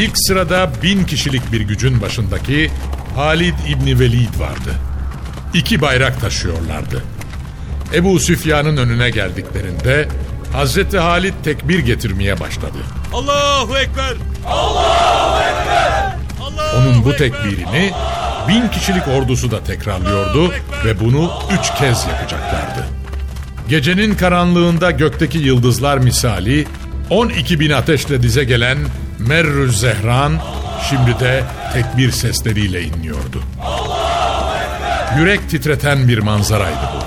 İlk sırada bin kişilik bir gücün başındaki Halid İbni Velid vardı. İki bayrak taşıyorlardı. Ebu Süfyan'ın önüne geldiklerinde Hazreti Halid tekbir getirmeye başladı. Allahu Ekber! Onun bu tekbirini bin kişilik ordusu da tekrarlıyordu ve bunu üç kez yapacaklardı. Gecenin karanlığında gökteki yıldızlar misali 12 bin ateşle dize gelen Merrü Zehran şimdi de tekbir sesleriyle inliyordu. Yürek titreten bir manzaraydı bu.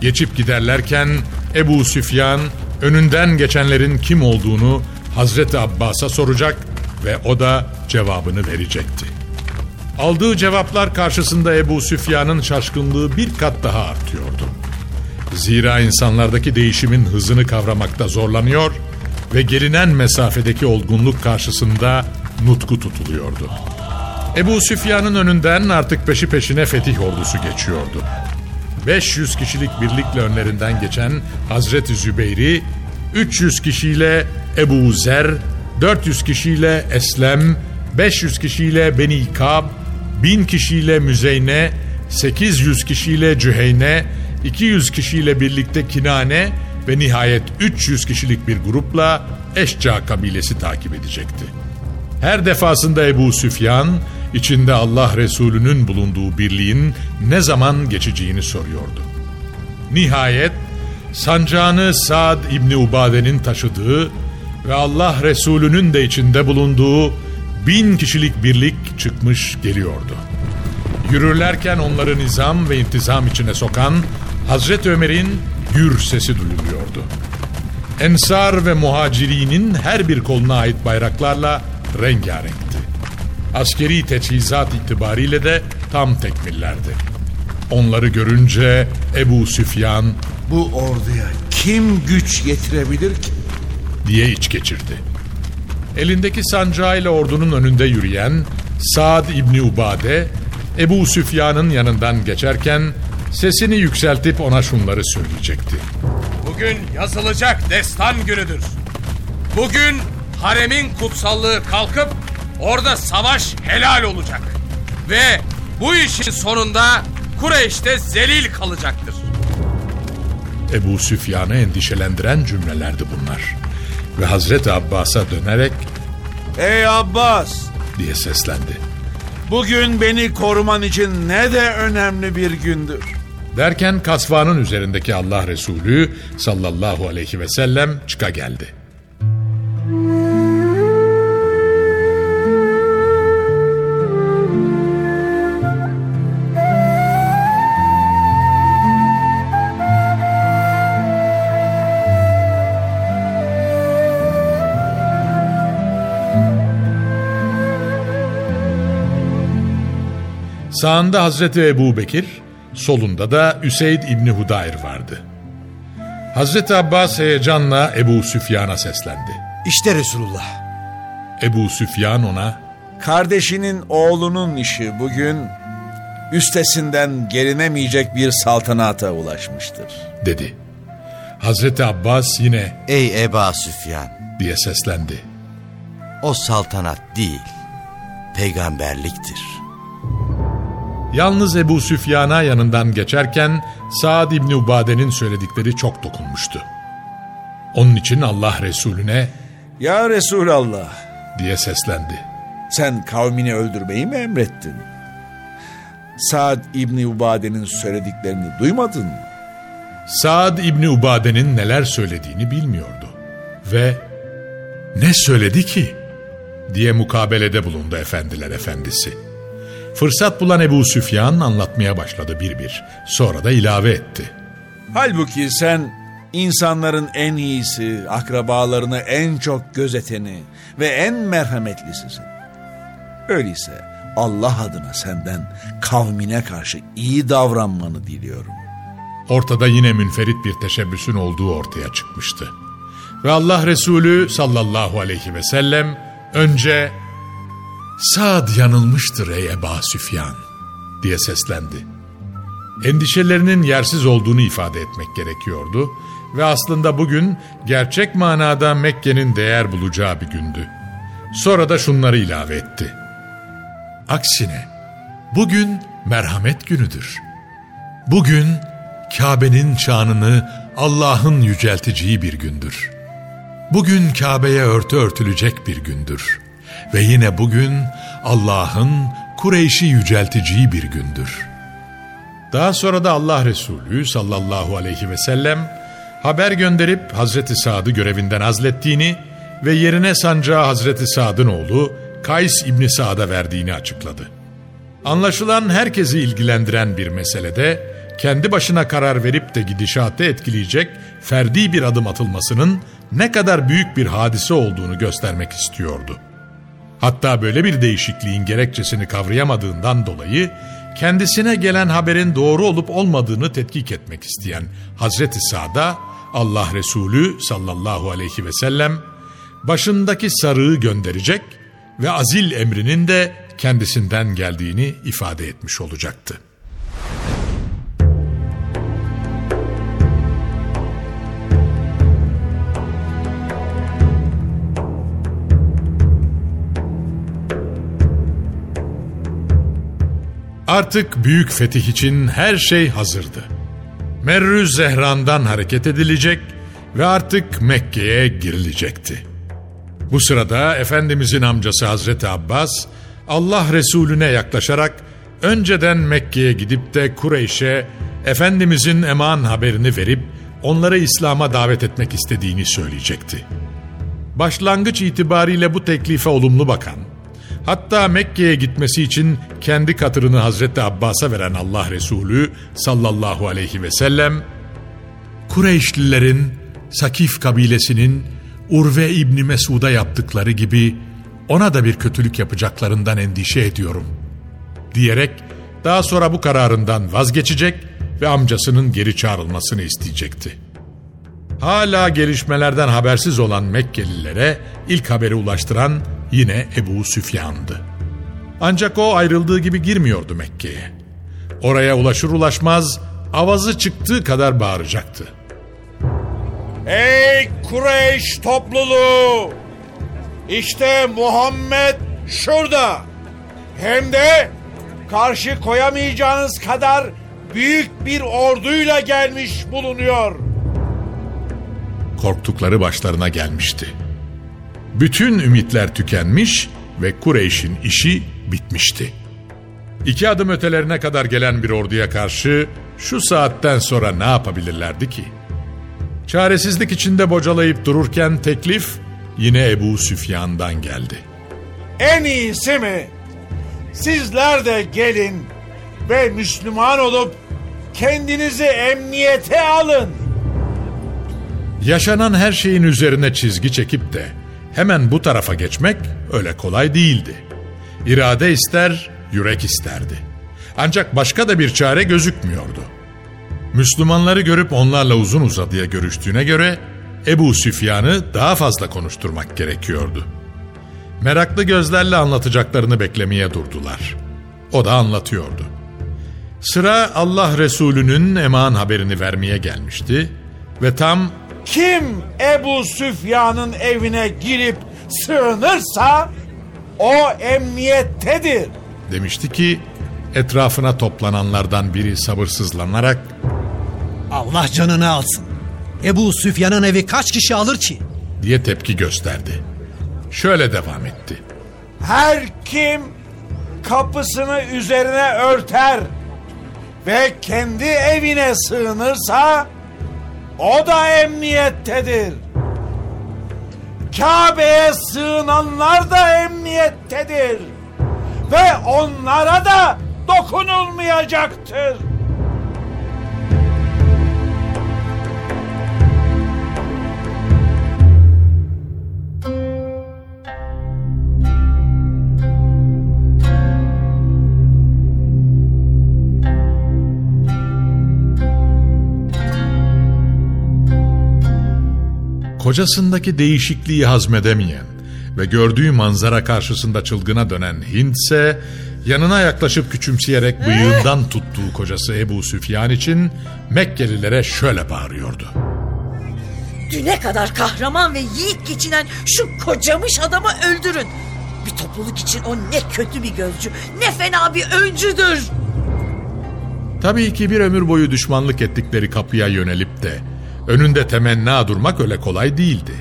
Geçip giderlerken Ebu Süfyan önünden geçenlerin kim olduğunu Hazreti Abbas'a soracak ve o da cevabını verecekti. Aldığı cevaplar karşısında Ebu Süfyan'ın şaşkınlığı bir kat daha artıyordu. Zira insanlardaki değişimin hızını kavramakta zorlanıyor ve gelinen mesafedeki olgunluk karşısında nutku tutuluyordu. Ebu Süfyan'ın önünden artık peşi peşine fetih ordusu geçiyordu. 500 kişilik birlikle önlerinden geçen Hazreti Zübeyri, 300 kişiyle Ebu Zer, 400 kişiyle Eslem, 500 kişiyle Beni Kab, 1000 kişiyle Müzeyne, 800 kişiyle Cüheyne, 200 kişiyle birlikte Kinane ve nihayet 300 kişilik bir grupla Eşca kabilesi takip edecekti. Her defasında Ebu Süfyan içinde Allah Resulü'nün bulunduğu birliğin ne zaman geçeceğini soruyordu. Nihayet sancağını Saad İbni Ubade'nin taşıdığı ve Allah Resulü'nün de içinde bulunduğu bin kişilik birlik çıkmış geliyordu. Yürürlerken onları nizam ve intizam içine sokan Hazreti Ömer'in gür sesi duyuluyordu. Ensar ve muhacirinin her bir koluna ait bayraklarla rengarenkti. Askeri teçhizat itibariyle de tam tekmillerdi. Onları görünce Ebu Süfyan Bu orduya kim güç yetirebilir ki? diye iç geçirdi. Elindeki sancağıyla ordunun önünde yürüyen Saad İbni Ubade, Ebu Süfyan'ın yanından geçerken sesini yükseltip ona şunları söyleyecekti. Bugün yazılacak destan günüdür. Bugün haremin kutsallığı kalkıp orada savaş helal olacak. Ve bu işin sonunda Kureyş'te zelil kalacaktır. Ebu Süfyan'ı endişelendiren cümlelerdi bunlar. Ve Hazreti Abbas'a dönerek Ey Abbas! diye seslendi. Bugün beni koruman için ne de önemli bir gündür. Derken kasvanın üzerindeki Allah Resulü sallallahu aleyhi ve sellem çıka geldi. Sağında Hazreti Ebu Bekir, solunda da Üseyd İbni Hudayr vardı. Hazreti Abbas heyecanla Ebu Süfyan'a seslendi. İşte Resulullah. Ebu Süfyan ona Kardeşinin oğlunun işi bugün üstesinden gelinemeyecek bir saltanata ulaşmıştır. dedi. Hazreti Abbas yine Ey Eba Süfyan, diye seslendi. o saltanat değil, peygamberliktir. Yalnız Ebu Süfyan'a yanından geçerken Saad İbni Ubade'nin söyledikleri çok dokunmuştu. Onun için Allah Resulüne Ya Resulallah diye seslendi. sen kavmini öldürmeyi mi emrettin? Saad İbni Ubade'nin söylediklerini duymadın mı? Saad İbni Ubade'nin neler söylediğini bilmiyordu. Ve ne söyledi ki? diye mukabelede bulundu efendiler efendisi. Fırsat bulan Ebu Süfyan anlatmaya başladı bir bir. Sonra da ilave etti. Halbuki sen insanların en iyisi, akrabalarını en çok gözeteni ve en merhametlisisin. Öyleyse Allah adına senden kavmine karşı iyi davranmanı diliyorum. Ortada yine münferit bir teşebbüsün olduğu ortaya çıkmıştı. Ve Allah Resulü sallallahu aleyhi ve sellem önce Saad yanılmıştır ey Eba Süfyan diye seslendi. Endişelerinin yersiz olduğunu ifade etmek gerekiyordu ve aslında bugün gerçek manada Mekke'nin değer bulacağı bir gündü. Sonra da şunları ilave etti. Aksine bugün merhamet günüdür. Bugün Kabe'nin şanını Allah'ın yücelteceği bir gündür. Bugün Kabe'ye örtü örtülecek bir gündür. Ve yine bugün Allah'ın Kureyş'i yücelteceği bir gündür. Daha sonra da Allah Resulü sallallahu aleyhi ve sellem haber gönderip Hazreti Sa'd'ı görevinden azlettiğini ve yerine sancağı Hazreti Sa'd'ın oğlu Kays İbni Sa'd'a verdiğini açıkladı. Anlaşılan herkesi ilgilendiren bir meselede kendi başına karar verip de gidişatı etkileyecek ferdi bir adım atılmasının ne kadar büyük bir hadise olduğunu göstermek istiyordu. Hatta böyle bir değişikliğin gerekçesini kavrayamadığından dolayı kendisine gelen haberin doğru olup olmadığını tetkik etmek isteyen Hazreti Sa'da Allah Resulü sallallahu aleyhi ve sellem başındaki sarığı gönderecek ve azil emrinin de kendisinden geldiğini ifade etmiş olacaktı. Artık büyük fetih için her şey hazırdı. Merrüz Zehran'dan hareket edilecek ve artık Mekke'ye girilecekti. Bu sırada Efendimizin amcası Hazreti Abbas Allah Resulüne yaklaşarak önceden Mekke'ye gidip de Kureyş'e Efendimizin eman haberini verip onları İslam'a davet etmek istediğini söyleyecekti. Başlangıç itibariyle bu teklife olumlu bakan, hatta Mekke'ye gitmesi için kendi katırını Hazreti Abbas'a veren Allah Resulü sallallahu aleyhi ve sellem, Kureyşlilerin Sakif kabilesinin Urve İbni Mesud'a yaptıkları gibi ona da bir kötülük yapacaklarından endişe ediyorum. Diyerek daha sonra bu kararından vazgeçecek ve amcasının geri çağrılmasını isteyecekti. Hala gelişmelerden habersiz olan Mekkelilere ilk haberi ulaştıran yine Ebu Süfyan'dı. Ancak o ayrıldığı gibi girmiyordu Mekke'ye. Oraya ulaşır ulaşmaz avazı çıktığı kadar bağıracaktı. Ey Kureyş topluluğu! İşte Muhammed şurada. Hem de karşı koyamayacağınız kadar büyük bir orduyla gelmiş bulunuyor. Korktukları başlarına gelmişti. Bütün ümitler tükenmiş ve Kureyş'in işi bitmişti. İki adım ötelerine kadar gelen bir orduya karşı şu saatten sonra ne yapabilirlerdi ki? Çaresizlik içinde bocalayıp dururken teklif yine Ebu Süfyan'dan geldi. En iyisi mi? Sizler de gelin ve Müslüman olup kendinizi emniyete alın. Yaşanan her şeyin üzerine çizgi çekip de hemen bu tarafa geçmek öyle kolay değildi. İrade ister, yürek isterdi. Ancak başka da bir çare gözükmüyordu. Müslümanları görüp onlarla uzun uzadıya görüştüğüne göre Ebu Süfyan'ı daha fazla konuşturmak gerekiyordu. Meraklı gözlerle anlatacaklarını beklemeye durdular. O da anlatıyordu. Sıra Allah Resulü'nün eman haberini vermeye gelmişti ve tam Kim Ebu Süfyan'ın evine girip sığınırsa o emniyettedir. demişti ki etrafına toplananlardan biri sabırsızlanarak Allah canını alsın. Ebu Süfyan'ın evi kaç kişi alır ki? diye tepki gösterdi. Şöyle devam etti. Her kim kapısını üzerine örter ve kendi evine sığınırsa o da emniyettedir. Kabe'ye sığınanlar da emniyettedir. Ve onlara da dokunulmayacaktır. Kocasındaki değişikliği hazmedemeyen ve gördüğü manzara karşısında çılgına dönen Hint ise yanına yaklaşıp küçümseyerek bıyığından tuttuğu kocası Ebu Süfyan için Mekkelilere şöyle bağırıyordu. Düne kadar kahraman ve yiğit geçinen şu kocamış adamı öldürün. Bir topluluk için o ne kötü bir gözcü, ne fena bir öncüdür. Tabii ki bir ömür boyu düşmanlık ettikleri kapıya yönelip de önünde temenna durmak öyle kolay değildi.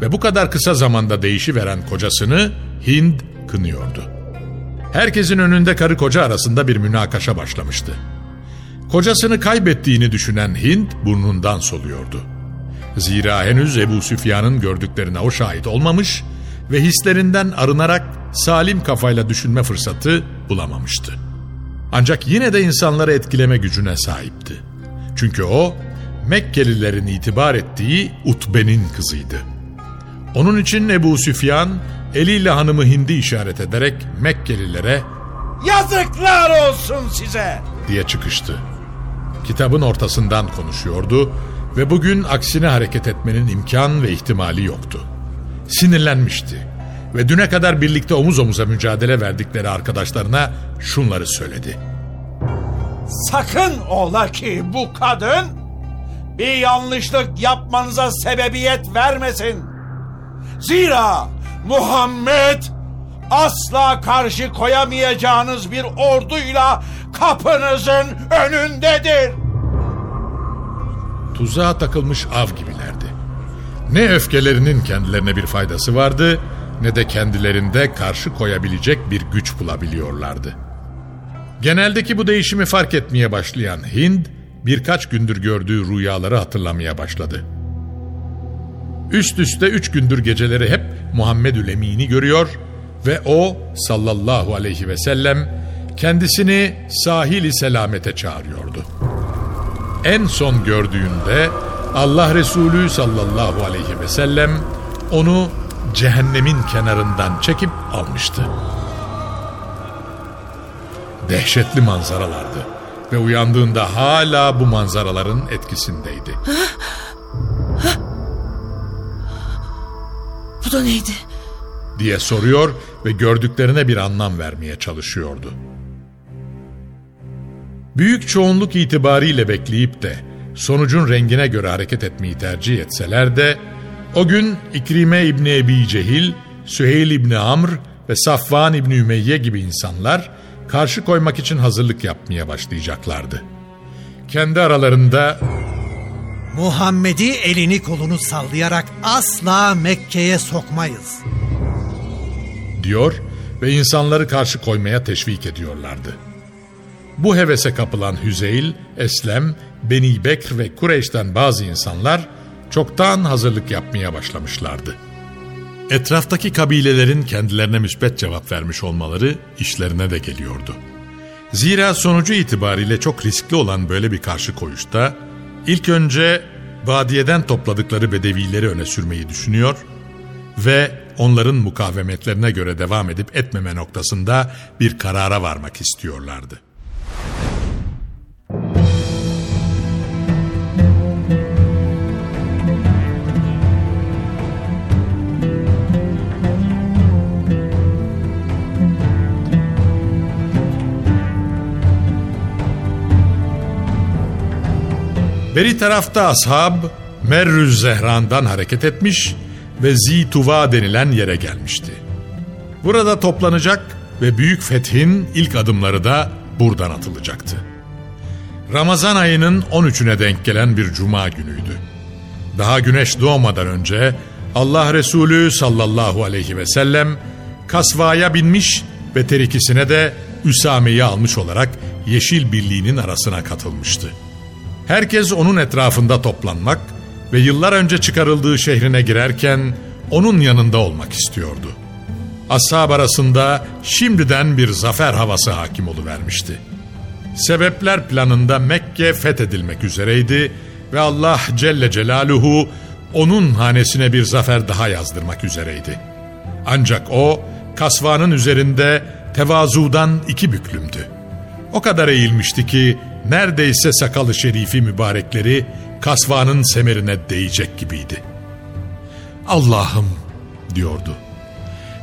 Ve bu kadar kısa zamanda değişiveren kocasını Hind kınıyordu. Herkesin önünde karı koca arasında bir münakaşa başlamıştı. Kocasını kaybettiğini düşünen Hind burnundan soluyordu. Zira henüz Ebu Süfyan'ın gördüklerine o şahit olmamış ve hislerinden arınarak salim kafayla düşünme fırsatı bulamamıştı. Ancak yine de insanları etkileme gücüne sahipti. Çünkü o Mekkelilerin itibar ettiği Utbe'nin kızıydı. Onun için Ebu Süfyan eliyle hanımı Hindi işaret ederek Mekkelilere Yazıklar olsun size. diye çıkıştı. Kitabın ortasından konuşuyordu ve bugün aksine hareket etmenin imkan ve ihtimali yoktu. Sinirlenmişti ve düne kadar birlikte omuz omuza mücadele verdikleri arkadaşlarına şunları söyledi. Sakın ola ki bu kadın bir yanlışlık yapmanıza sebebiyet vermesin. Zira Muhammed asla karşı koyamayacağınız bir orduyla kapınızın önündedir. Tuzağa takılmış av gibilerdi. Ne öfkelerinin kendilerine bir faydası vardı ne de kendilerinde karşı koyabilecek bir güç bulabiliyorlardı. Geneldeki bu değişimi fark etmeye başlayan Hind birkaç gündür gördüğü rüyaları hatırlamaya başladı. Üst üste üç gündür geceleri hep Muhammedül Emin'i görüyor ve o sallallahu aleyhi ve sellem kendisini sahili selamete çağırıyordu. En son gördüğünde Allah Resulü sallallahu aleyhi ve sellem onu cehennemin kenarından çekip almıştı. Dehşetli manzaralardı ve uyandığında hala bu manzaraların etkisindeydi. Bu da neydi? diye soruyor ve gördüklerine bir anlam vermeye çalışıyordu. Büyük çoğunluk itibariyle bekleyip de sonucun rengine göre hareket etmeyi tercih etseler de o gün İkrime İbni Ebi Cehil, Süheyl İbni Amr ve Safvan İbni Ümeyye gibi insanlar karşı koymak için hazırlık yapmaya başlayacaklardı. Kendi aralarında Muhammed'i elini kolunu sallayarak asla Mekke'ye sokmayız. diyor ve insanları karşı koymaya teşvik ediyorlardı. Bu hevese kapılan Hüzeyl, Eslem, Beni Bekr ve Kureyş'ten bazı insanlar çoktan hazırlık yapmaya başlamışlardı. Etraftaki kabilelerin kendilerine müsbet cevap vermiş olmaları işlerine de geliyordu. Zira sonucu itibariyle çok riskli olan böyle bir karşı koyuşta ilk önce vadiyeden topladıkları bedevileri öne sürmeyi düşünüyor ve onların mukavemetlerine göre devam edip etmeme noktasında bir karara varmak istiyorlardı. Beri tarafta ashab Merrüz Zehran'dan hareket etmiş ve Zituva denilen yere gelmişti. Burada toplanacak ve büyük fethin ilk adımları da buradan atılacaktı. Ramazan ayının 13'üne denk gelen bir cuma günüydü. Daha güneş doğmadan önce Allah Resulü sallallahu aleyhi ve sellem kasvaya binmiş ve terikisine de Üsame'yi almış olarak Yeşil Birliği'nin arasına katılmıştı. Herkes onun etrafında toplanmak ve yıllar önce çıkarıldığı şehrine girerken onun yanında olmak istiyordu. Ashab arasında şimdiden bir zafer havası hakim oluvermişti. Sebepler planında Mekke fethedilmek üzereydi ve Allah Celle Celaluhu onun hanesine bir zafer daha yazdırmak üzereydi. Ancak o kasvanın üzerinde tevazudan iki büklümdü. O kadar eğilmişti ki neredeyse sakalı şerifi mübarekleri kasvanın semerine değecek gibiydi. Allah'ım diyordu.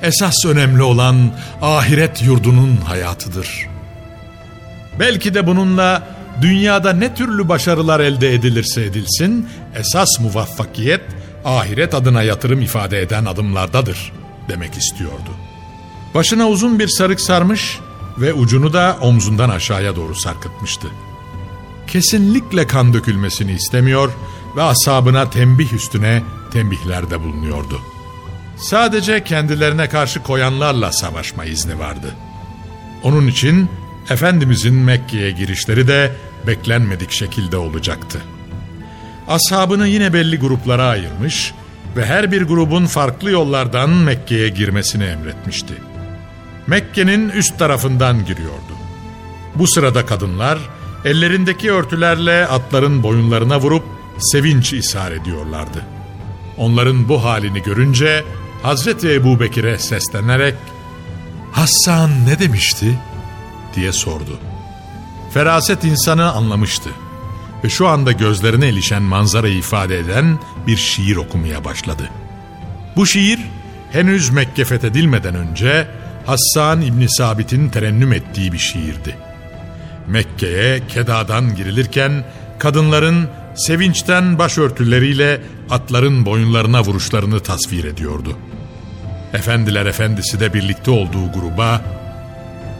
Esas önemli olan ahiret yurdunun hayatıdır. Belki de bununla dünyada ne türlü başarılar elde edilirse edilsin, esas muvaffakiyet ahiret adına yatırım ifade eden adımlardadır demek istiyordu. Başına uzun bir sarık sarmış ve ucunu da omzundan aşağıya doğru sarkıtmıştı. Kesinlikle kan dökülmesini istemiyor ve asabına tembih üstüne tembihlerde bulunuyordu. Sadece kendilerine karşı koyanlarla savaşma izni vardı. Onun için Efendimizin Mekke'ye girişleri de beklenmedik şekilde olacaktı. Ashabını yine belli gruplara ayırmış ve her bir grubun farklı yollardan Mekke'ye girmesini emretmişti. Mekke'nin üst tarafından giriyordu. Bu sırada kadınlar ellerindeki örtülerle atların boyunlarına vurup sevinç ishar ediyorlardı. Onların bu halini görünce Hazreti Ebu Bekir'e seslenerek ''Hassan ne demişti?'' diye sordu. Feraset insanı anlamıştı ve şu anda gözlerine ilişen manzarayı ifade eden bir şiir okumaya başladı. Bu şiir henüz Mekke fethedilmeden önce Hassan İbni Sabit'in terennüm ettiği bir şiirdi. Mekke'ye kedadan girilirken kadınların sevinçten başörtüleriyle atların boyunlarına vuruşlarını tasvir ediyordu. Efendiler Efendisi de birlikte olduğu gruba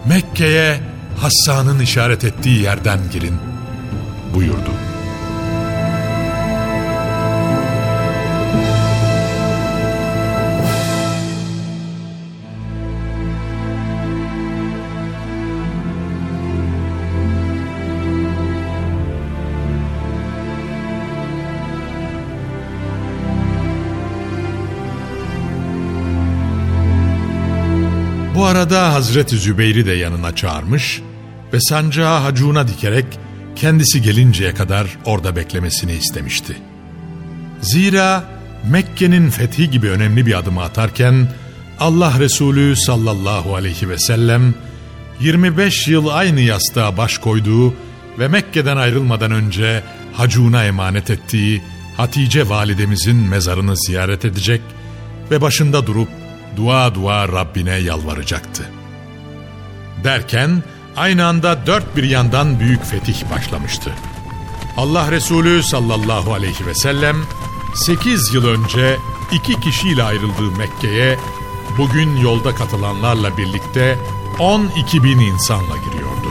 Mekke'ye Hassan'ın işaret ettiği yerden girin buyurdu. Hazreti Zübeyir'i de yanına çağırmış ve sancağı hacuna dikerek kendisi gelinceye kadar orada beklemesini istemişti. Zira Mekke'nin fethi gibi önemli bir adımı atarken Allah Resulü sallallahu aleyhi ve sellem 25 yıl aynı yastığa baş koyduğu ve Mekke'den ayrılmadan önce hacuna emanet ettiği Hatice validemizin mezarını ziyaret edecek ve başında durup dua dua Rabbine yalvaracaktı. Derken aynı anda dört bir yandan büyük fetih başlamıştı. Allah Resulü sallallahu aleyhi ve sellem 8 yıl önce iki kişiyle ayrıldığı Mekke'ye bugün yolda katılanlarla birlikte 12 bin insanla giriyordu.